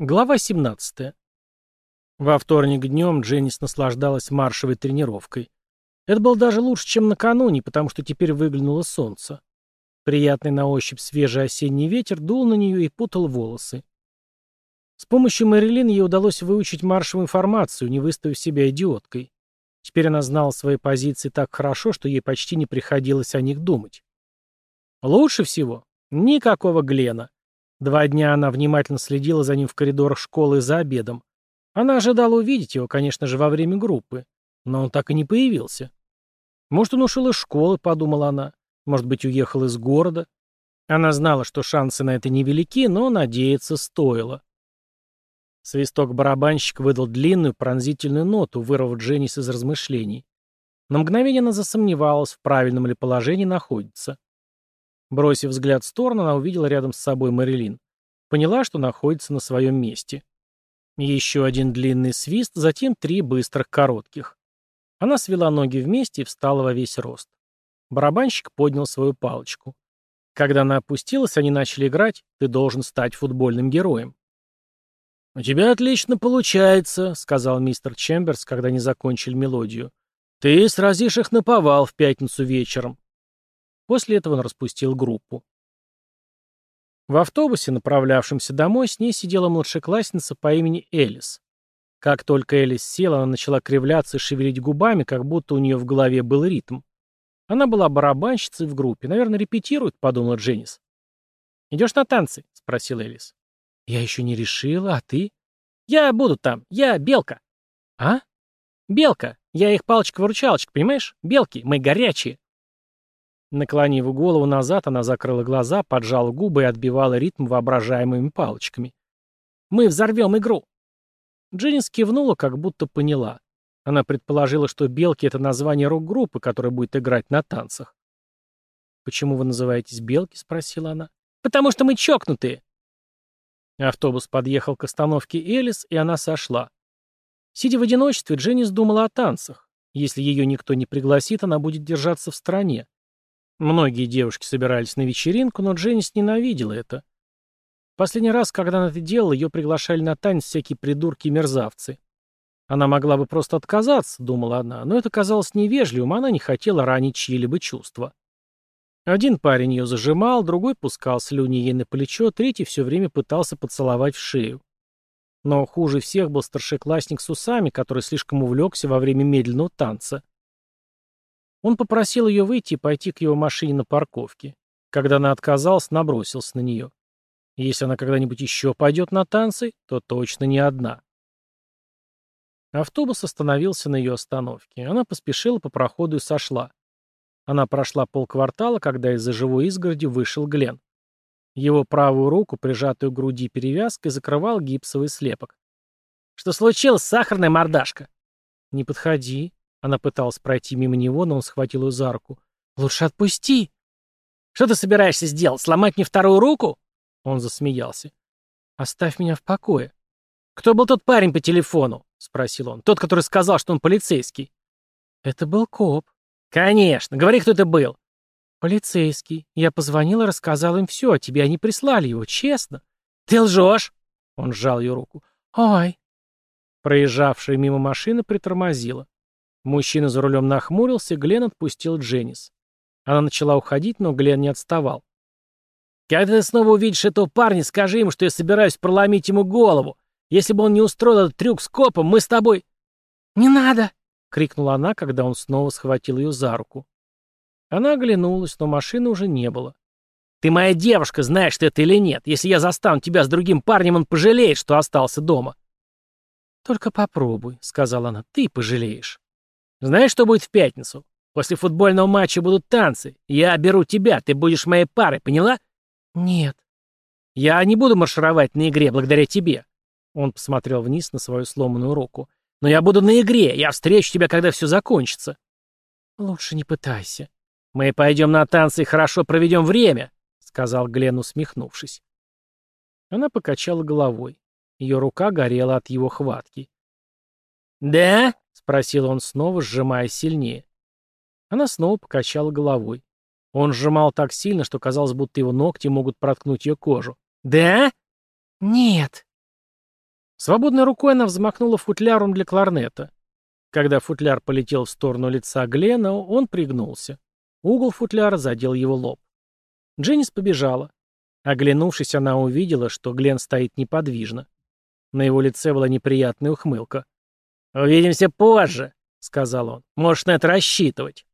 Глава 17. Во вторник днем Дженнис наслаждалась маршевой тренировкой. Это было даже лучше, чем накануне, потому что теперь выглянуло солнце. Приятный на ощупь свежий осенний ветер дул на нее и путал волосы. С помощью Мэрилин ей удалось выучить маршевую информацию, не выставив себя идиоткой. Теперь она знала свои позиции так хорошо, что ей почти не приходилось о них думать. Лучше всего никакого Глена. Два дня она внимательно следила за ним в коридорах школы за обедом. Она ожидала увидеть его, конечно же, во время группы, но он так и не появился. Может, он ушел из школы, подумала она. Может быть, уехал из города. Она знала, что шансы на это невелики, но надеяться стоило. Свисток барабанщик выдал длинную пронзительную ноту, вырвав Дженнис из размышлений. На мгновение она засомневалась, в правильном ли положении находится. Бросив взгляд в сторону, она увидела рядом с собой Мэрилин. Поняла, что находится на своем месте. Еще один длинный свист, затем три быстрых коротких. Она свела ноги вместе и встала во весь рост. Барабанщик поднял свою палочку. Когда она опустилась, они начали играть «Ты должен стать футбольным героем». «У тебя отлично получается», — сказал мистер Чемберс, когда они закончили мелодию. «Ты сразишь их на повал в пятницу вечером». После этого он распустил группу. В автобусе, направлявшемся домой, с ней сидела младшеклассница по имени Элис. Как только Элис села, она начала кривляться и шевелить губами, как будто у нее в голове был ритм. Она была барабанщицей в группе. Наверное, репетирует, подумала Дженнис. «Идешь на танцы?» — спросил Элис. «Я еще не решила, а ты?» «Я буду там. Я белка». «А?» «Белка. Я их палочка-выручалочка, понимаешь? Белки. Мы горячие». Наклонив голову назад, она закрыла глаза, поджала губы и отбивала ритм воображаемыми палочками. «Мы взорвем игру!» Дженнис кивнула, как будто поняла. Она предположила, что «Белки» — это название рок-группы, которая будет играть на танцах. «Почему вы называетесь «Белки»?» — спросила она. «Потому что мы чокнутые!» Автобус подъехал к остановке Элис, и она сошла. Сидя в одиночестве, Дженнис думала о танцах. Если ее никто не пригласит, она будет держаться в стороне. Многие девушки собирались на вечеринку, но Дженнис ненавидела это. Последний раз, когда она это делала, ее приглашали на танец всякие придурки-мерзавцы. Она могла бы просто отказаться, думала она, но это казалось невежливым, она не хотела ранить чьи-либо чувства. Один парень ее зажимал, другой пускал слюни ей на плечо, третий все время пытался поцеловать в шею. Но хуже всех был старшеклассник с усами, который слишком увлекся во время медленного танца. Он попросил ее выйти и пойти к его машине на парковке. Когда она отказалась, набросился на нее. Если она когда-нибудь еще пойдет на танцы, то точно не одна. Автобус остановился на ее остановке. Она поспешила по проходу и сошла. Она прошла полквартала, когда из-за живой изгороди вышел Глен. Его правую руку, прижатую к груди перевязкой, закрывал гипсовый слепок. «Что случилось, сахарная мордашка?» «Не подходи», она пыталась пройти мимо него, но он схватил ее за руку. «Лучше отпусти!» «Что ты собираешься сделать? Сломать мне вторую руку?» Он засмеялся. «Оставь меня в покое». «Кто был тот парень по телефону?» — спросил он. «Тот, который сказал, что он полицейский». «Это был коп». «Конечно. Говори, кто это был». «Полицейский. Я позвонил и рассказал им все, а тебе они прислали его, честно». «Ты лжешь!» Он сжал ее руку. «Ой!» Проезжавшая мимо машина притормозила. Мужчина за рулем нахмурился, Глен отпустил Дженнис. Она начала уходить, но Глен не отставал. «Когда ты снова увидишь этого парня, скажи ему, что я собираюсь проломить ему голову. Если бы он не устроил этот трюк с копом, мы с тобой...» «Не надо!» — крикнула она, когда он снова схватил ее за руку. Она оглянулась, но машины уже не было. «Ты моя девушка, знаешь ты это или нет? Если я застану тебя с другим парнем, он пожалеет, что остался дома». «Только попробуй», — сказала она, — «ты пожалеешь». Знаешь, что будет в пятницу? После футбольного матча будут танцы. Я беру тебя, ты будешь моей парой, поняла? Нет. Я не буду маршировать на игре благодаря тебе. Он посмотрел вниз на свою сломанную руку. Но я буду на игре, я встречу тебя, когда все закончится. Лучше не пытайся. Мы пойдем на танцы и хорошо проведем время, сказал Глен, усмехнувшись. Она покачала головой. Ее рука горела от его хватки. «Да?» — спросил он снова, сжимая сильнее. Она снова покачала головой. Он сжимал так сильно, что казалось, будто его ногти могут проткнуть ее кожу. «Да?» «Нет». Свободной рукой она взмахнула футляром для кларнета. Когда футляр полетел в сторону лица Глена, он пригнулся. Угол футляра задел его лоб. Дженнис побежала. Оглянувшись, она увидела, что Глен стоит неподвижно. На его лице была неприятная ухмылка. «Увидимся позже», — сказал он. «Можешь на это рассчитывать».